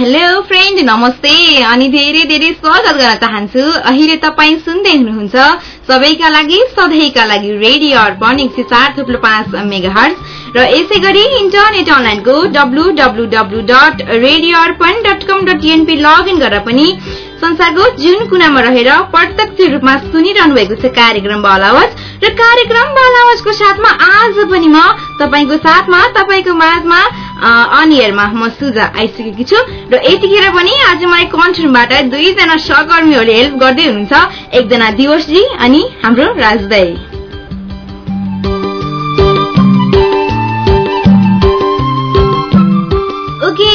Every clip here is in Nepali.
हेलो फ्रेन्ड नमस्ते। अनि धेरै धेरै स्वागत गर्न चाहन्छु। अहिले तपाईँ सुन्दै हुनुहुन्छ सबैका लागि सधैँका लागि रेडियो अर्पण एक सय चार थुप्रो पाँच मेगा र यसै गरी इन्टरनेट अनलाइनको W W W dot radio Arpan dot com dot NP login गरेर पनि संसारको जुन कुनामा रहेर प्रत्यक्ष रूपमा सुनिरहनु भएको छ कार्यक्रम बालावाज र कार्यक्रम बालावाजको साथमा आज पनि म तपाईँको साथमा तपाईँको माझमा अनियरमा म सुजा आइसकेकी छु। र यतिखेर पनि आज मलाई कन्ट्रोलबाट दुईजना सहकर्मीहरूले हेल्प गर्दै हुनुहुन्छ। एकजना दिवसजी अनि हाम्रो राजदाई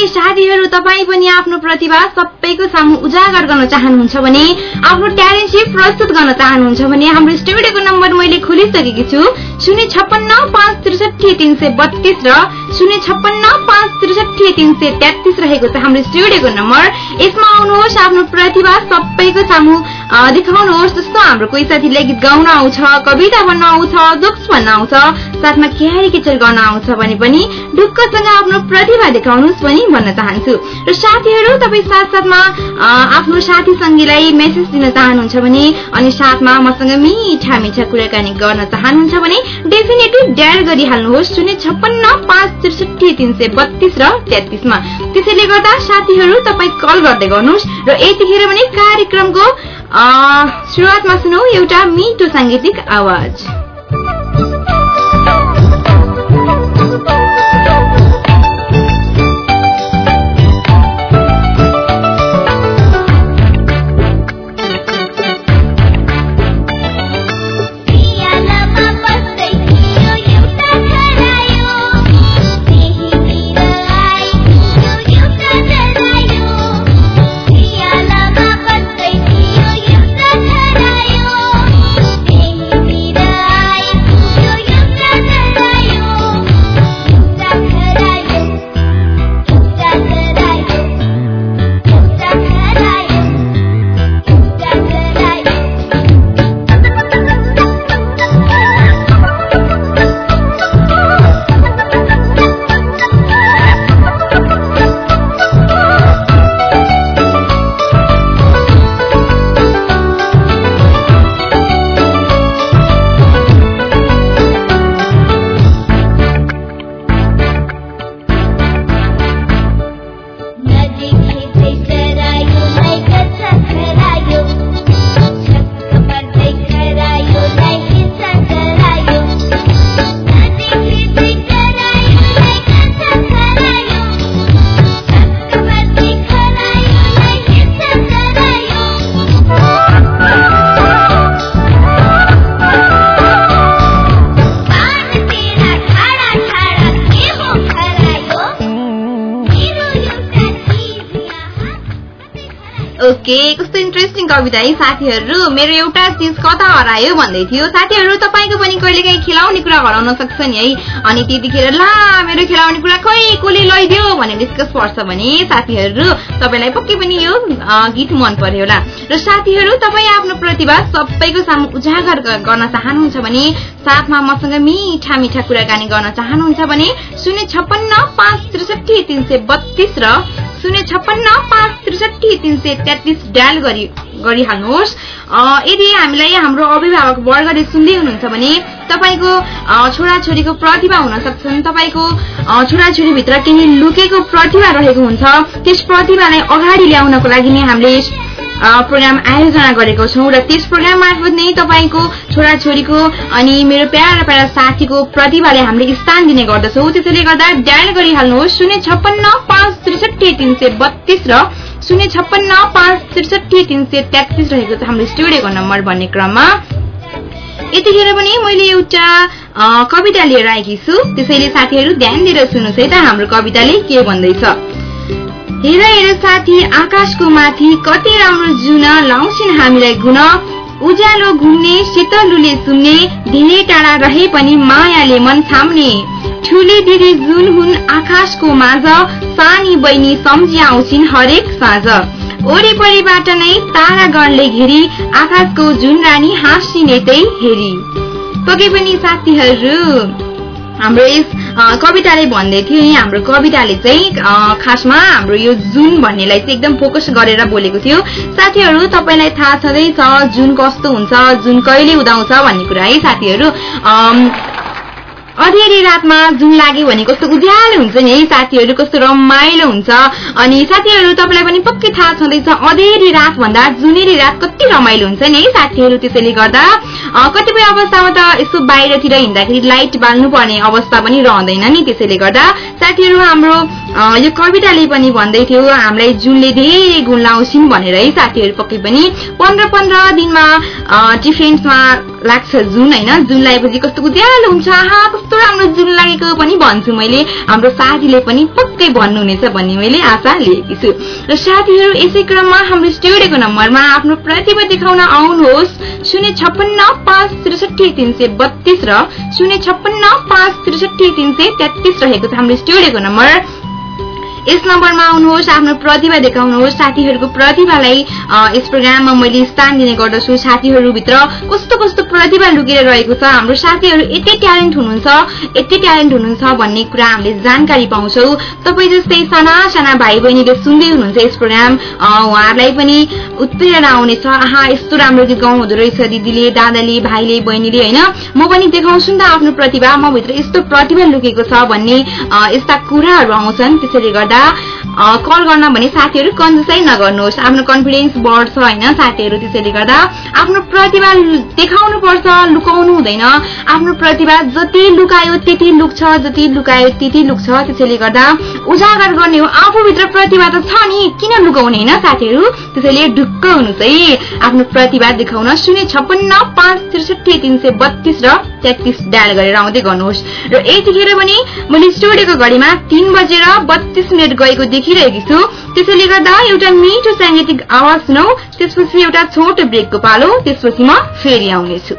साथीहरू तपाईँ पनि आफ्नो प्रतिभा सबैको सामु उजागर गर्न चाहनुहुन्छ भने आफ्नो ट्यालेन्ट चाहिँ प्रस्तुत गर्न चाहनुहुन्छ भने हाम्रो स्टुडियोको नम्बर मैले खोलिसकेकी छु शून्य छप्पन्न पाँच त्रिसठी तिन सय बत्तीस र शून्य छप्पन्न पाँच त्रिसठी तिन सय तेत्तिस रहेको छ हाम्रो स्टुडियोको नम्बर। यसमा आउनुहोस् आफ्नो प्रतिभा सबैको सामु देखाउनुहोस् जस्तो हाम्रो कोही साथीलाई गीत गाउन आउँछ कविता भन्न आउँछ जोक्स भन्न आउँछ साथमा क्यारी किचर गर्न आउँछ भने पनि ढुक्कसँग आफ्नो प्रतिभा देखाउनुहोस् पनि भन्न चाहन्छु। र साथीहरू तपाईँ साथसाथमा आफ्नो साथी सङ्गीलाई मेसेज दिन चाहनुहुन्छ भने अनि साथमा मसँग मिठा मिठा कुराकानी गर्न चाहनुहुन्छ भने डेफिनेटली ड्याल गरिहाल्नुहोस्। शून्य छप्पन्न पाँच त्रिसठी तिन सय बत्तीस र तेत्तिसमा। त्यसैले गर्दा साथीहरू तपाईँ कल गर्दै गर्नुहोस् र यतिखेर पनि कार्यक्रमको सुरुवातमा सुनौ एउटा मिठो साङ्गीतिक आवाज। ओके कस्तो इन्ट्रेस्टिङ कविता है साथीहरू। मेरो एउटा चिज कता हरायो भन्दै थियो। साथीहरू तपाईँको पनि कहिले काहीँ खेलाउने कुरा हराउन सक्छ नि है। अनि त्यतिखेर ला मेरो खेलाउने कुरा खै कसले लैदियो भनेर डिस्कस पर्छ भने साथीहरू तपाईँलाई पक्कै पनि यो गीत मन पर्यो होला। र साथीहरू तपाईँ आफ्नो प्रतिभा सबैको सामु उजागर गर्न चाहनुहुन्छ भने साथमा मसँग मिठा मिठा कुराकानी गर्न चाहनुहुन्छ भने शून्य छप्पन्न पाँच त्रिसठी तिन सय बत्तीस र शून्य छप्पन्न पाँच त्रिसठी तिन सय तेत्तिस डायल गरिहाल्नुहोस्। यदि हामीलाई हाम्रो अभिभावक वर्गले सुन्दै हुनुहुन्छ भने तपाईँको छोराछोरीको प्रतिभा हुन सक्छन्। तपाईँको छोराछोरीभित्र केही लुकेको प्रतिभा रहेको हुन्छ। त्यस प्रतिभालाई अगाडि ल्याउनको लागि नै हामीले प्रोग्राम आयोजना गरेको छौँ र त्यस प्रोग्राम मार्फत नै तपाईँको छोराछोरीको अनि मेरो प्यारा प्यारा साथीको प्रतिभाले हामीले स्थान दिने गर्दछौँ। त्यसैले गर्दा डायल गरिहाल्नुहोस्। शून्य छप्पन्न पाँच त्रिसठी तिन सय बत्तीस र शून्य छप्पन्न पाँच त्रिसठी तिन सय तेत्तिस रहेको छ हाम्रो स्टुडियोको नम्बर भन्ने क्रममा। यतिखेर पनि मैले एउटा कविता लिएर आएकी छु। त्यसैले साथीहरू ध्यान दिएर सुन्नुहोस् है त हाम्रो कविताले के भन्दैछ। हेर साथी आकाशको माथि कति राम्रो जुन लाउँछिन् हामीलाई गुण। उज्यालो घुम्ने शीतलुले सुन्ने धेरै टाढा रहे पनि मायाले मन थाम्ने। ठुली दिदी जुन हुन् आकाशको माझ सानी बहिनी सम्झी आउँछिन् हरेक साँझ। वरिपरिबाट नै तारागणले घेरी आकाशको जुन रानी हाँसिने त्यही हेरी। पके पनि साथीहरू हाम्रो यस कविताले भन्दै थियो हाम्रो कविताले चाहिँ खासमा हाम्रो यो जुन भन्नेलाई चाहिँ एकदम फोकस गरेर बोलेको थियो। साथीहरू तपाईँलाई थाहा छँदैछ जुन कस्तो हुन्छ जुन कहिले उदाउँछ भन्ने कुरा है साथीहरू। अँधेरी रातमा जुन लाग्यो भने कस्तो उज्यालो हुन्छ नि है? साथीहरू कस्तो रमाइलो हुन्छ। अनि साथीहरू तपाईँलाई पनि पक्कै थाहा छँदैछ अँधेरी रात भन्दा जुनेरी रात कति रमाइलो हुन्छ नि है? साथीहरू त्यसैले गर्दा कतिपय अवस्थामा त यसो बाहिरतिर हिँड्दाखेरि लाइट बाल्नु पर्ने अवस्था पनि रहँदैन नि त्यसैले गर्दा साथीहरू हाम्रो यो कविताले पनि भन्दै थियो हामीलाई जुनले धेरै गुण लाउँछिन् भनेर है साथीहरू पक्कै पनि। पन्ध्र पन्ध्र दिनमा डिफेन्समा लाग्छ जुन होइन? जुन लगाएपछि कस्तो उज्यालो हुन्छ। हा कस्तो राम्रो जुन लागेको पनि भन्छु मैले। हाम्रो साथीले पनि पक्कै भन्नुहुनेछ भन्ने मैले आशा लिएकी छु। र साथीहरू यसै क्रममा हाम्रो स्टुडियोको नम्बरमा आफ्नो प्रतिभा देखाउन आउनुहोस्। शून्य छप्पन्न पाँच त्रिसठी तिन सय बत्तीस र शून्य छप्पन्न पाँच त्रिसठी तिन सय तेत्तिस रहेको छ हाम्रो स्टुडियोको नम्बर। यस नम्बरमा आउनुहोस् आफ्नो प्रतिभा देखाउनुहोस्। साथीहरूको प्रतिभालाई यस प्रोग्राममा मैले स्थान दिने गर्दछु। साथीहरूभित्र कस्तो कस्तो प्रतिभा लुकेर रहेको छ? हाम्रो साथीहरू यति ट्यालेन्ट हुनुहुन्छ यति ट्यालेन्ट हुनुहुन्छ भन्ने कुरा हामीले जानकारी पाउँछौ। तपाईँ जस्तै साना साना भाइ बहिनीले सुन्दै हुनुहुन्छ यस प्रोग्राम उहाँहरूलाई पनि उत्प्रेरणा आउनेछ। आहा यस्तो राम्रो गीत गाउनु हुँदो रहेछ दिदीले दादाले भाइले बहिनीले होइन? म पनि देखाउँछु नि त आफ्नो प्रतिभा। म भित्र यस्तो प्रतिभा लुकेको छ भन्ने यस्ता कुराहरू आउँछन्। त्यसैले गर्दा गर्दा कल गर्न भने साथीहरू कन्जुसै नगर्नुहोस्। आफ्नो कन्फिडेन्स बढ्छ होइन साथीहरू त्यसैले गर्दा आफ्नो प्रतिभा देखाउनु पर्छ लुकाउनु हुँदैन। आफ्नो प्रतिभा जति लुकायो त्यति लुक्छ जति लुकायो त्यति लुक्छ। त्यसैले गर्दा उजागर गर्ने हो। आफूभित्र प्रतिभा त छ नि किन लुकाउने होइन साथीहरू? त्यसैले ढुक्क हुनुहोस् है। आफ्नो प्रतिभा देखाउन शून्य छप्पन्न पाँच त्रिसठी तिन सय बत्तीस र तेत्तिस डायल गरेर आउँदै गर्नुहोस्। र यतिखेर पनि मैले स्टुडियोको घडीमा तीन बजेर बत्तीस मिनट गएको देखिरहेकी छु। त्यसैले गर्दा एउटा मिठो साङ्गीतिक आवाज सुनौ त्यसपछि एउटा छोटो ब्रेकको पालो त्यसपछि म फेरि आउनेछु।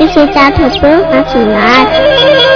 अर्पण त्यसै चार थोप्रो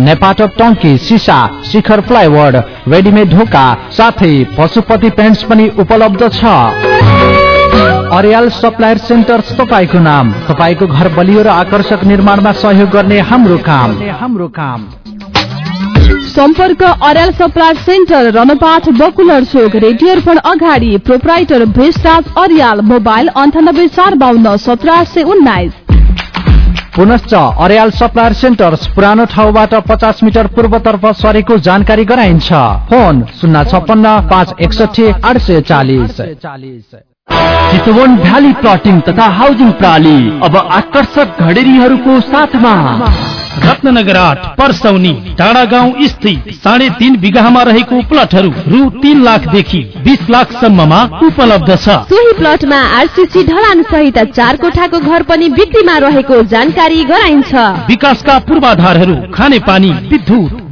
नेपाटक टङ्की सिसा शिखर प्लाइवुड रेडिमेड ढोका साथै पशुपति पेन्ट्स पनि उपलब्ध छ अर्याल सप्लायर सेन्टर तपाईँको नाम तपाईँको घर बलियो र आकर्षक निर्माणमा सहयोग गर्ने हाम्रो काम हाम्रो काम सम्पर्क अर्याल सप्लायर सेन्टर रनपाठ बकुलर चोक रेडियोर्पण अगाडि प्रोपराइटर भेषराज अर्याल मोबाइल अन्ठानब्बे चार बाहन्न सत्र आठ सय उन्नाइस पुनश्च अर्याल सप्लायर सेन्टर्स पुरानो ठाउँबाट पचास मिटर पूर्वतर्फ सरेको जानकारी गराइन्छ। फोन शून्य छप्पन्न पाँच एकसठी आठ सय चालिस। चितवन भ्याली प्लटिङ तथा हाउसिङ प्रणाली अब आकर्षक घडेरीहरूको साथमा। रत्नगर आठ पर्सौनी टाढा गाउँ स्थित साढे तीन बिघामा रहेको प्लटहरू रु तीन लाखदेखि बिस लाखसम्ममा उपलब्ध छ। सोही प्लटमा आरसीसी ढलान सहित चार कोठाको घर पनि बिक्रीमा रहेको जानकारी गराइन्छ। विकासका पूर्वाधारहरू खाने पानी विद्युत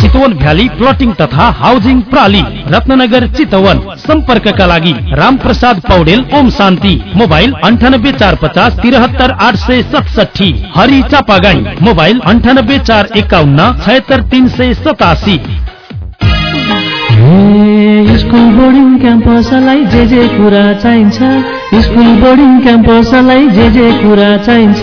चितवन भ्याली प्लटिङ तथा हाउसिङ प्रणाली रत्नगर चितवन। सम्पर्कका लागि राम प्रसाद पौडेल ओम शान्ति। मोबाइल अन्ठानब्बे चार पचास तिरहत्तर आठ सय सतसठी हरि चापागाई मोबाइल अन्ठानब्बे चार एकाउन्न छयत्तर तिन सय सतासी। स्कुल बोर्डिङ क्याम्पसलाई जे जे कुरा चाहिन्छ। स्कुल बोर्डिङ क्याम्पसलाई जे जे कुरा चाहिन्छ।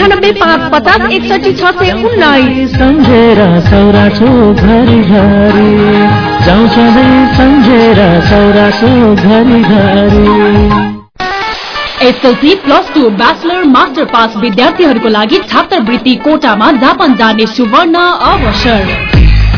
अन्ठानब्बे पाँच पचास एकसठी छ सय उन्नाइस सम्झेर सौरा चोक घरि घरि जाउँ सधैँ सम्झेर सौरा चोक घरि घरि SLC plus two bachelor master pass विद्यार्थीहरूको लागि छात्रवृत्ति कोटामा जापान जाने सुवर्ण अवसर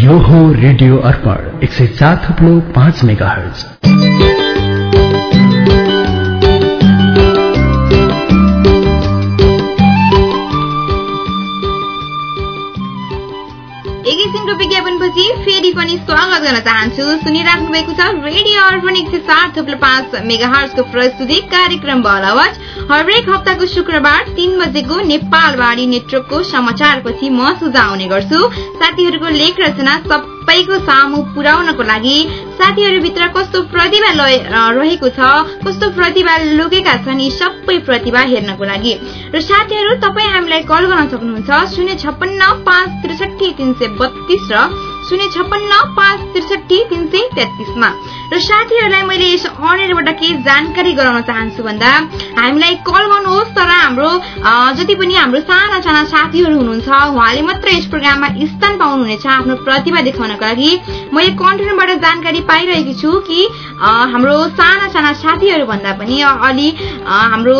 यो हो रेडियो अर्पण एक सय चार थुप्लो पाँच मेगा हर्ज एकैछिनको विज्ञापनपछि फेरि पनि स्वागत गर्न चाहन्छु। सुनिराख्नु भएको छ रेडियो अर्पण एक सय सात थुप्रो पाँच मेगा हर्सको प्रस्तुति कार्यक्रम बलवट हरेक हप्ताको शुक्रबार तीन बजेको नेपालवाणी नेटवर्कको समाचारपछि म सुझाउने गर्छु साथीहरूको लेख रचना सबैको सामु पुर्याउनको लागि साथीहरूभित्र कस्तो प्रतिभा रहेको छ। कस्तो प्रतिभा लुकेका छन् यी सबै प्रतिभा हेर्नको लागि। र साथीहरू तपाईँ हामीलाई कल गर्न सक्नुहुन्छ। शून्य छप्पन्न पाँच त्रिसठी तिन सय बत्तीस र शून्य छप्पन्न पाँच त्रिसठी तिन सय तेत्तिसमा। र साथीहरूलाई मैले यस अनलाइनबाट के जानकारी गराउन चाहन्छु भन्दा हामीलाई कल गर्नुहोस् तर हाम्रो जति पनि हाम्रो साना साना साथीहरू हुनुहुन्छ उहाँले मात्र यस प्रोग्राममा स्थान पाउनुहुनेछ आफ्नो प्रतिभा देखाउनको लागि। मैले कन्ट्रोलबाट जानकारी पाइरहेकी छु कि हाम्रो साना साना साथीहरू भन्दा पनि अलि हाम्रो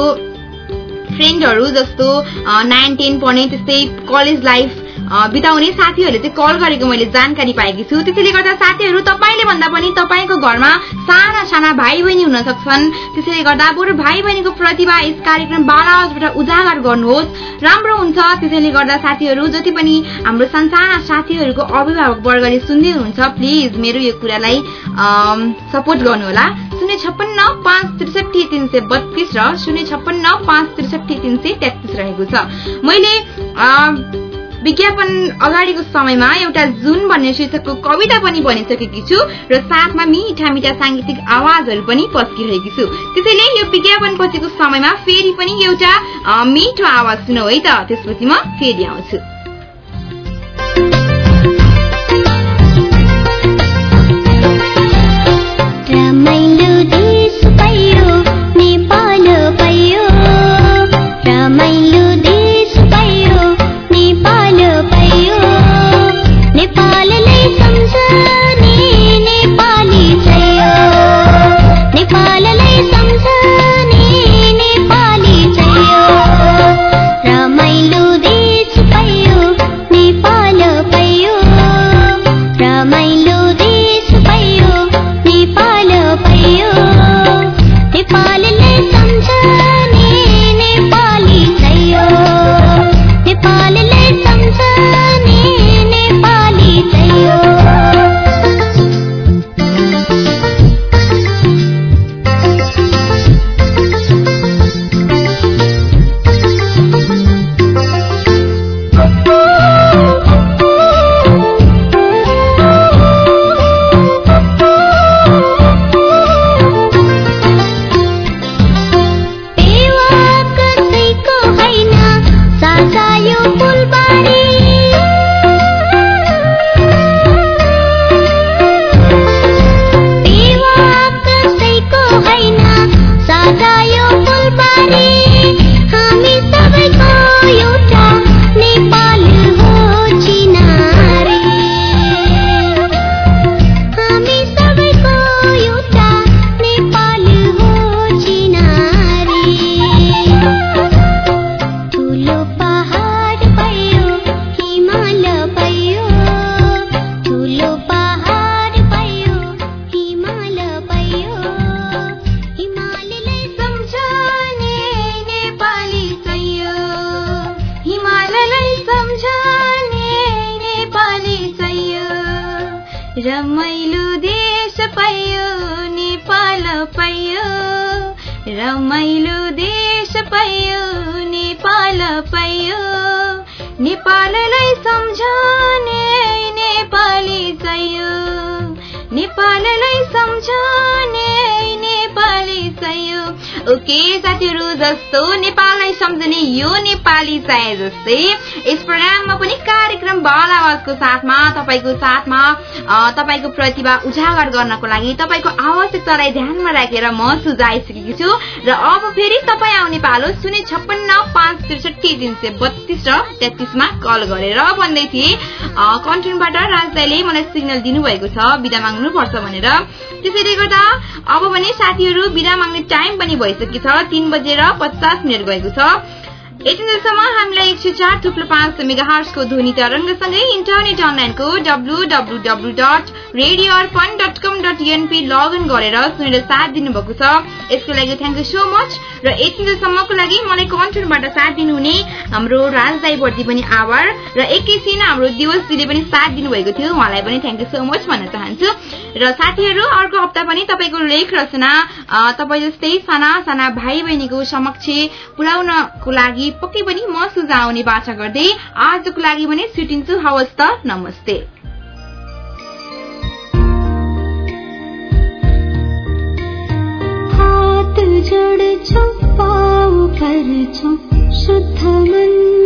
फ्रेन्डहरू जस्तो नाइन टेन पढ्ने त्यस्तै कलेज लाइफ बिताउने साथीहरूले चाहिँ कल गरेको मैले जानकारी पाएकी छु। त्यसैले गर्दा साथीहरू तपाईँले भन्दा पनि तपाईँको घरमा साना साना भाइ बहिनी हुन सक्छन्। त्यसैले गर्दा बरु भाइ बहिनीको प्रतिभा यस कार्यक्रम बालाजबाट उजागर गर्नुहोस्। राम्रो हुन्छ। त्यसैले गर्दा साथीहरू जति पनि हाम्रो सानसाना साथीहरूको अभिभावक वर्गले सुन्दै हुनुहुन्छ प्लिज मेरो यो कुरालाई सपोर्ट गर्नुहोला। शून्य छप्पन्न पाँच त्रिसठी तिन सय बत्तीस र शून्य छप्पन्न पाँच त्रिसठी तिन सय तेत्तिस रहेको छ। मैले विज्ञापन अगाडिको समयमा एउटा जुन भन्ने शीर्षकको कविता पनि बनिसकेकी छु र साथमा मिठा मिठा साङ्गीतिक आवाजहरू पनि पस्किरहेकी छु। त्यसैले यो विज्ञापन पछिको समयमा फेरि पनि एउटा मिठो आवाज सुनौ है त। त्यसपछि म फेरि आउँछु। नेपाललाई सम्झने नेपाली चाहियो नेपाललाई सम्झने ओके साथीहरू जस्तो नेपाललाई सम्झने यो नेपाली चाहे जस्तै यस प्रोग्राममा पनि कार्यक्रम बाल आवाजको साथमा तपाईँको साथमा तपाईँको प्रतिभा उजागर गर्नको लागि तपाईँको आवश्यकतालाई ध्यानमा राखेर म सुझाइसकेकी छु। र अब फेरि तपाईँ आउने पालो शून्य छप्पन्न पाँच त्रिसठी तिन सय बत्तीस र तेत्तिसमा कल गरेर भन्दै थिए। कन्टेन्टबाट राजदाईले मलाई सिग्नल दिनुभएको छ बिदा माग्नुपर्छ भनेर। त्यसैले गर्दा अब भने साथीहरू बिदा माग्ने टाइम पनि भइसकेको छ तीन बजेर पचास मिनट गएको छ। हामीलाई एक सय चार थुप्रो पाँच मेगा हर्सको ध्वनि तरङ्गसँगै इन्टरनेट अनलाइनको डब्लु डब्लु लगइन गरेर सुनेर साथ दिनुभएको छ। यसको लागि थ्याङ्क यू सो मच र यतिसम्मको लागि मलाई कन्ट्रोलबाट साथ दिनुहुने हाम्रो राजदाईप्रति पनि आभार। र एकैछिन हाम्रो दिवसजीले पनि साथ दिनुभएको थियो। उहाँलाई पनि थ्याङ्क यू सो मच भन्न चाहन्छु। र साथीहरू अर्को हप्ता पनि तपाईँको लेख रचना तपाईँ जस्तै साना साना भाइ बहिनीको समक्ष पुर्याउनको लागि पक्कै पनि म सुझाउने बाछा गर्दै आजको लागि भने सुटिन्छु हवस् त नमस्ते। हात पाउ शुद्ध मन।